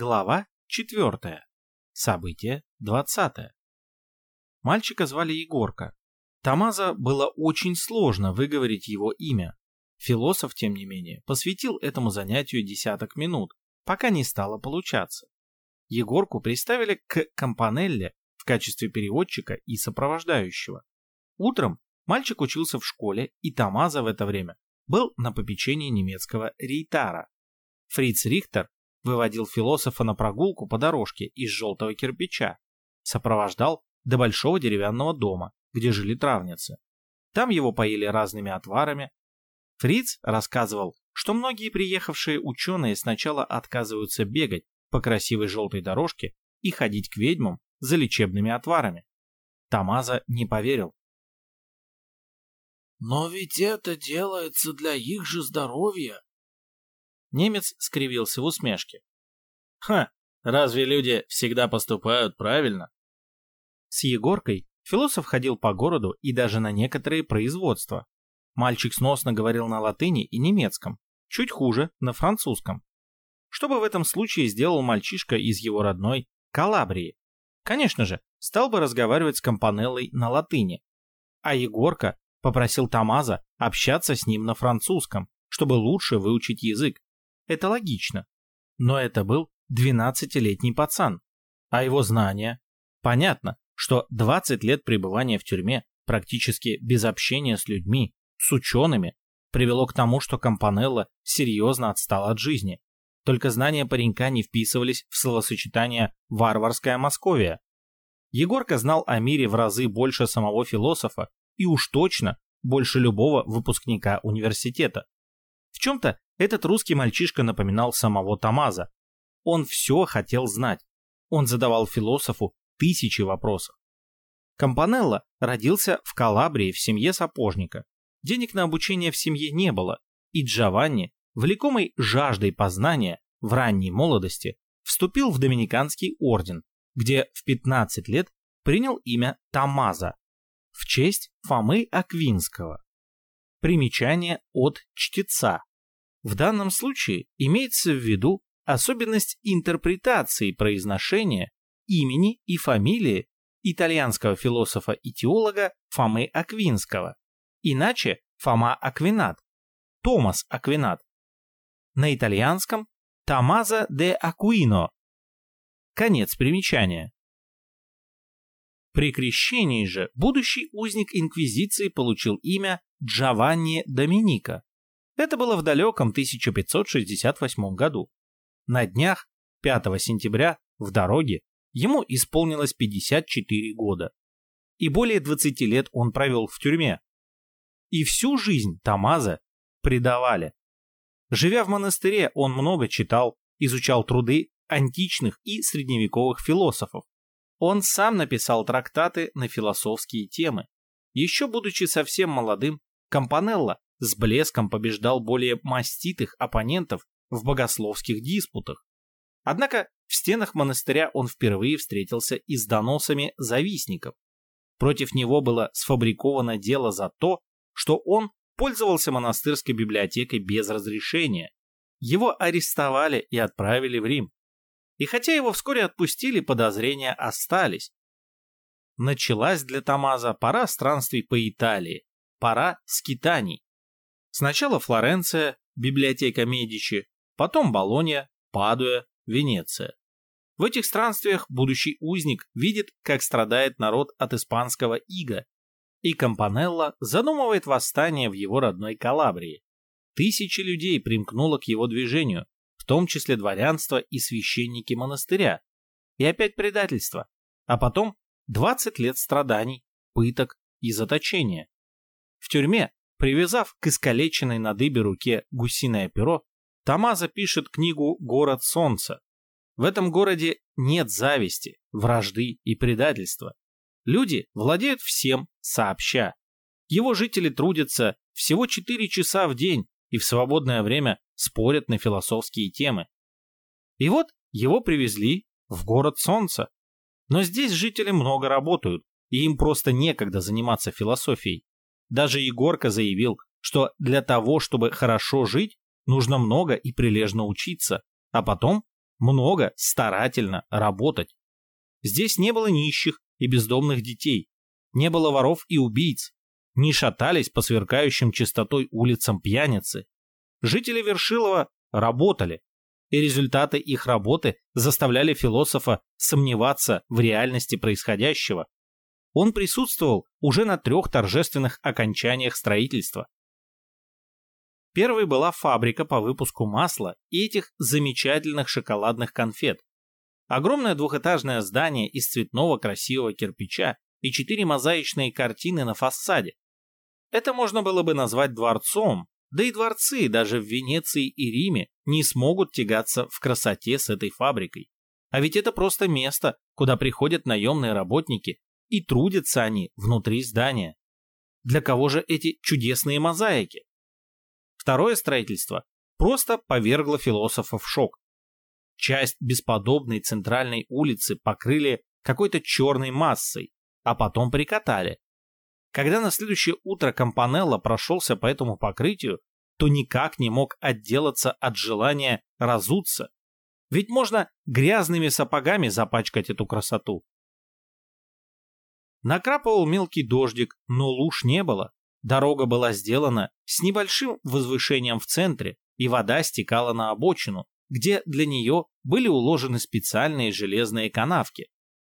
Глава 4. Событие 20. Мальчика звали Егорка. Тамаза было очень сложно выговорить его имя. Философ, тем не менее, посвятил этому занятию десяток минут, пока не стало получаться. Егорку приставили к Компанелле в качестве переводчика и сопровождающего. Утром мальчик учился в школе, и Тамаза в это время был на попечении немецкого рейтара. Фриц Рихтер выводил философа на прогулку по дорожке из желтого кирпича, сопровождал до большого деревянного дома, где жили травницы. Там его поили разными отварами. Фриц рассказывал, что многие приехавшие ученые сначала отказываются бегать по красивой желтой дорожке и ходить к ведьмам за лечебными отварами. Тамаза не поверил. «Но ведь это делается для их же здоровья», Немец скривился в усмешке. «Ха, разве люди всегда поступают правильно?» С Егоркой философ ходил по городу и даже на некоторые производства. Мальчик сносно говорил на латыни и немецком, чуть хуже на французском. Что бы в этом случае сделал мальчишка из его родной Калабрии? Конечно же, стал бы разговаривать с Компанеллой на латыни. А Егорка попросил Тамаза общаться с ним на французском, чтобы лучше выучить язык. Это логично. Но это был 12-летний пацан. А его знания? Понятно, что 20 лет пребывания в тюрьме, практически без общения с людьми, с учеными, привело к тому, что Компанелло серьезно отстал от жизни. Только знания паренька не вписывались в словосочетание «варварская Московия». Егорка знал о мире в разы больше самого философа и уж точно больше любого выпускника университета. В чем-то этот русский мальчишка напоминал самого Тамаза. Он все хотел знать. Он задавал философу тысячи вопросов. Компанелло родился в Калабрии в семье сапожника. Денег на обучение в семье не было, и Джованни, влекомый жаждой познания в ранней молодости, вступил в Доминиканский орден, где в 15 лет принял имя Тамаза в честь Фомы Аквинского. Примечание от чтеца. В данном случае имеется в виду особенность интерпретации произношения имени и фамилии итальянского философа и теолога Фомы Аквинского, иначе Фома Аквинат, Томас Аквинат. На итальянском Томазо де Акуино. Конец примечания. При крещении же будущий узник Инквизиции получил имя Джованни Доминика, это было в далеком 1568 году. На днях, 5 сентября, в дороге, ему исполнилось 54 года. И более 20 лет он провел в тюрьме. И всю жизнь Тамаза предавали. Живя в монастыре, он много читал, изучал труды античных и средневековых философов. Он сам написал трактаты на философские темы. Еще будучи совсем молодым, Компанелло с блеском побеждал более маститых оппонентов в богословских диспутах. Однако в стенах монастыря он впервые встретился и с доносами завистников. Против него было сфабриковано дело за то, что он пользовался монастырской библиотекой без разрешения. Его арестовали и отправили в Рим. И хотя его вскоре отпустили, подозрения остались. Началась для Тамаза пора странствий по Италии, пора скитаний. Сначала Флоренция, библиотека Медичи, потом Болонья, Падуя, Венеция. В этих странствиях будущий узник видит, как страдает народ от испанского ига, и Кампанелло задумывает восстание в его родной Калабрии. Тысячи людей примкнуло к его движению, в том числе дворянство и священники монастыря. И опять предательство, а потом 20 лет страданий, пыток и заточения. В тюрьме Привязав к искалеченной на дыбе руке гусиное перо, Тамаза пишет книгу «Город солнца». В этом городе нет зависти, вражды и предательства. Люди владеют всем сообща. Его жители трудятся всего 4 часа в день и в свободное время спорят на философские темы. И вот его привезли в город солнца. Но здесь жители много работают, и им просто некогда заниматься философией. Даже Егорка заявил, что для того, чтобы хорошо жить, нужно много и прилежно учиться, а потом много, старательно работать. Здесь не было нищих и бездомных детей, не было воров и убийц, не шатались по сверкающим чистотой улицам пьяницы. Жители Вершилова работали, и результаты их работы заставляли философа сомневаться в реальности происходящего. Он присутствовал уже на трех торжественных окончаниях строительства. Первой была фабрика по выпуску масла и этих замечательных шоколадных конфет. Огромное двухэтажное здание из цветного красивого кирпича и четыре мозаичные картины на фасаде. Это можно было бы назвать дворцом, да и дворцы даже в Венеции и Риме не смогут тягаться в красоте с этой фабрикой. А ведь это просто место, куда приходят наемные работники, и трудятся они внутри здания. Для кого же эти чудесные мозаики? Второе строительство просто повергло философа в шок. Часть бесподобной центральной улицы покрыли какой-то черной массой, а потом прикатали. Когда на следующее утро Компанелло прошелся по этому покрытию, то никак не мог отделаться от желания разуться. Ведь можно грязными сапогами запачкать эту красоту. Накрапывал мелкий дождик, но луж не было. Дорога была сделана с небольшим возвышением в центре, и вода стекала на обочину, где для нее были уложены специальные железные канавки.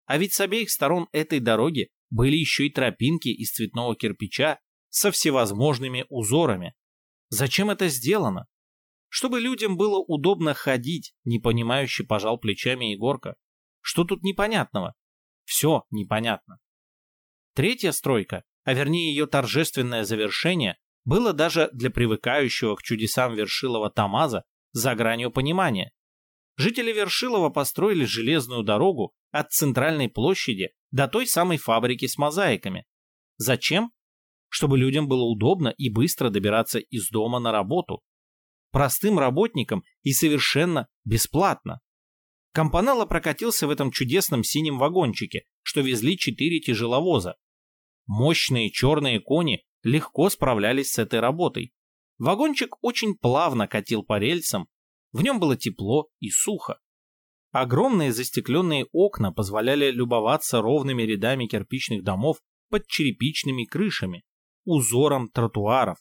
А ведь с обеих сторон этой дороги были еще и тропинки из цветного кирпича со всевозможными узорами. Зачем это сделано? Чтобы людям было удобно ходить, непонимающе пожал плечами Егорка. Что тут непонятного? Все непонятно. Третья стройка а вернее ее торжественное завершение, было даже для привыкающего к чудесам Вершилова Тамаза за гранью понимания. Жители Вершилова построили железную дорогу от центральной площади до той самой фабрики с мозаиками. Зачем? Чтобы людям было удобно и быстро добираться из дома на работу. Простым работникам и совершенно бесплатно. Компанелло прокатился в этом чудесном синем вагончике, что везли четыре тяжеловоза, Мощные черные кони легко справлялись с этой работой. Вагончик очень плавно катил по рельсам, в нем было тепло и сухо. Огромные застекленные окна позволяли любоваться ровными рядами кирпичных домов под черепичными крышами, узором тротуаров.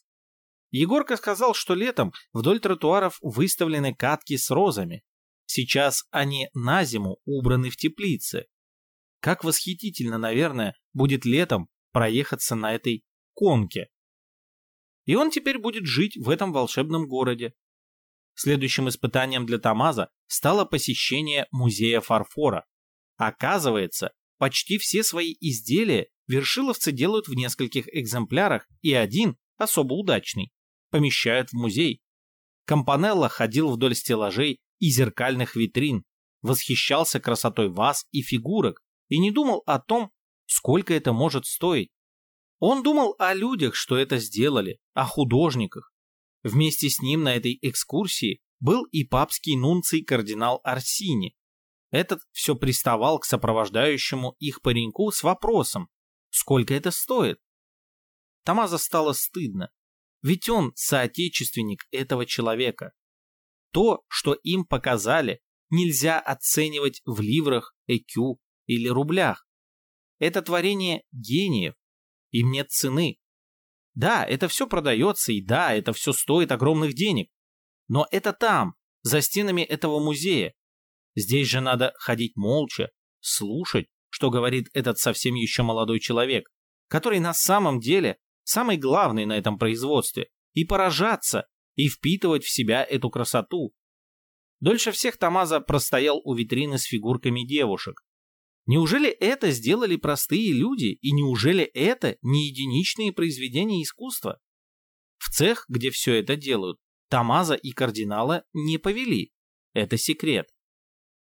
Егорка сказал, что летом вдоль тротуаров выставлены катки с розами. Сейчас они на зиму убраны в теплице. Как восхитительно, наверное, будет летом проехаться на этой конке. И он теперь будет жить в этом волшебном городе. Следующим испытанием для Тамаза стало посещение музея фарфора. Оказывается, почти все свои изделия вершиловцы делают в нескольких экземплярах, и один, особо удачный, помещают в музей. Компанелло ходил вдоль стеллажей и зеркальных витрин, восхищался красотой ваз и фигурок и не думал о том, сколько это может стоить. Он думал о людях, что это сделали, о художниках. Вместе с ним на этой экскурсии был и папский нунций кардинал Арсини. Этот все приставал к сопровождающему их пареньку с вопросом, сколько это стоит. Тамаза стало стыдно, ведь он соотечественник этого человека. То, что им показали, нельзя оценивать в ливрах, экю или рублях. Это творение гениев. Им нет цены. Да, это все продается, и да, это все стоит огромных денег. Но это там, за стенами этого музея. Здесь же надо ходить молча, слушать, что говорит этот совсем еще молодой человек, который на самом деле самый главный на этом производстве, и поражаться, и впитывать в себя эту красоту. Дольше всех Тамаза простоял у витрины с фигурками девушек, Неужели это сделали простые люди, и неужели это не единичные произведения искусства? В цех, где все это делают, Тамаза и кардинала не повели. Это секрет.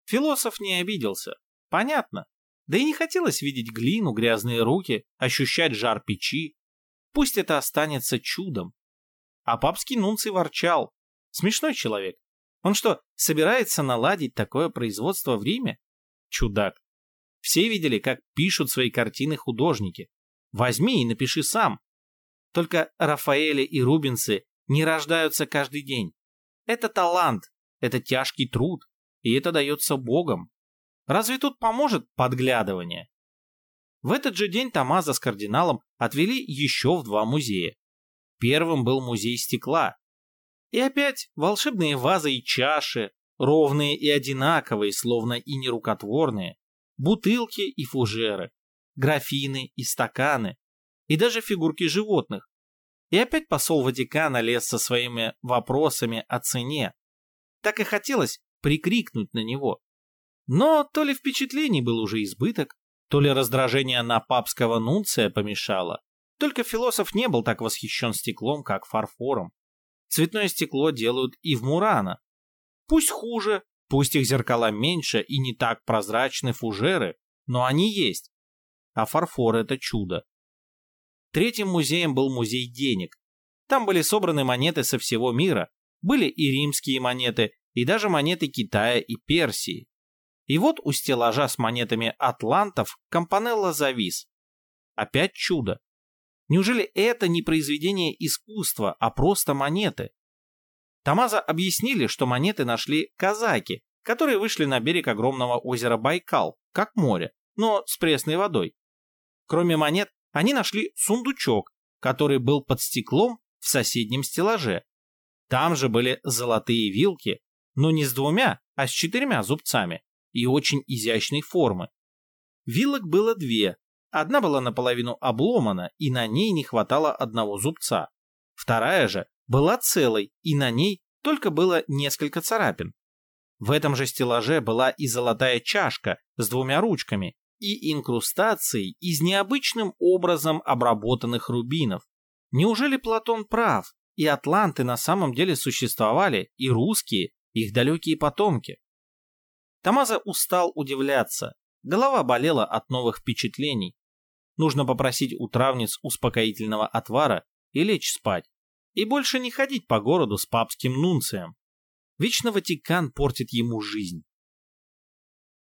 Философ не обиделся. Понятно. Да и не хотелось видеть глину, грязные руки, ощущать жар печи. Пусть это останется чудом. А папский нунций ворчал. Смешной человек. Он что, собирается наладить такое производство в Риме? Чудак. Все видели, как пишут свои картины художники. Возьми и напиши сам. Только Рафаэли и Рубинсы не рождаются каждый день. Это талант, это тяжкий труд. и это дается Богом. Разве тут поможет подглядывание? В этот же день Тамаза с кардиналом отвели еще в два музея. Первым был музей стекла. И опять волшебные вазы и чаши, ровные и одинаковые, словно и нерукотворные, бутылки и фужеры, графины и стаканы, и даже фигурки животных. И опять посол Ватикана лез со своими вопросами о цене. Так и хотелось прикрикнуть на него. Но то ли впечатлений был уже избыток, то ли раздражение на папского нунция помешало. Только философ не был так восхищен стеклом, как фарфором. Цветное стекло делают и в Мурана. Пусть хуже, пусть их зеркала меньше и не так прозрачны фужеры, но они есть. А фарфор — это чудо. Третьим музеем был музей денег. Там были собраны монеты со всего мира, были и римские монеты, и даже монеты Китая и Персии. И вот у стеллажа с монетами атлантов Компанелло завис. Опять чудо. Неужели это не произведение искусства, а просто монеты? Тамаза объяснили, что монеты нашли казаки, которые вышли на берег огромного озера Байкал, как море, но с пресной водой. Кроме монет, они нашли сундучок, который был под стеклом в соседнем стеллаже. Там же были золотые вилки, но не с двумя, а с четырьмя зубцами и очень изящной формы. Вилок было две, одна была наполовину обломана, и на ней не хватало одного зубца. Вторая же была целой, и на ней только было несколько царапин. В этом же стеллаже была и золотая чашка с двумя ручками, и инкрустацией из необычным образом обработанных рубинов. Неужели Платон прав, и атланты на самом деле существовали, и русские, их далекие потомки? Тамаза устал удивляться, голова болела от новых впечатлений. Нужно попросить у травниц успокоительного отвара и лечь спать, и больше не ходить по городу с папским нунцием. Вечно Ватикан портит ему жизнь.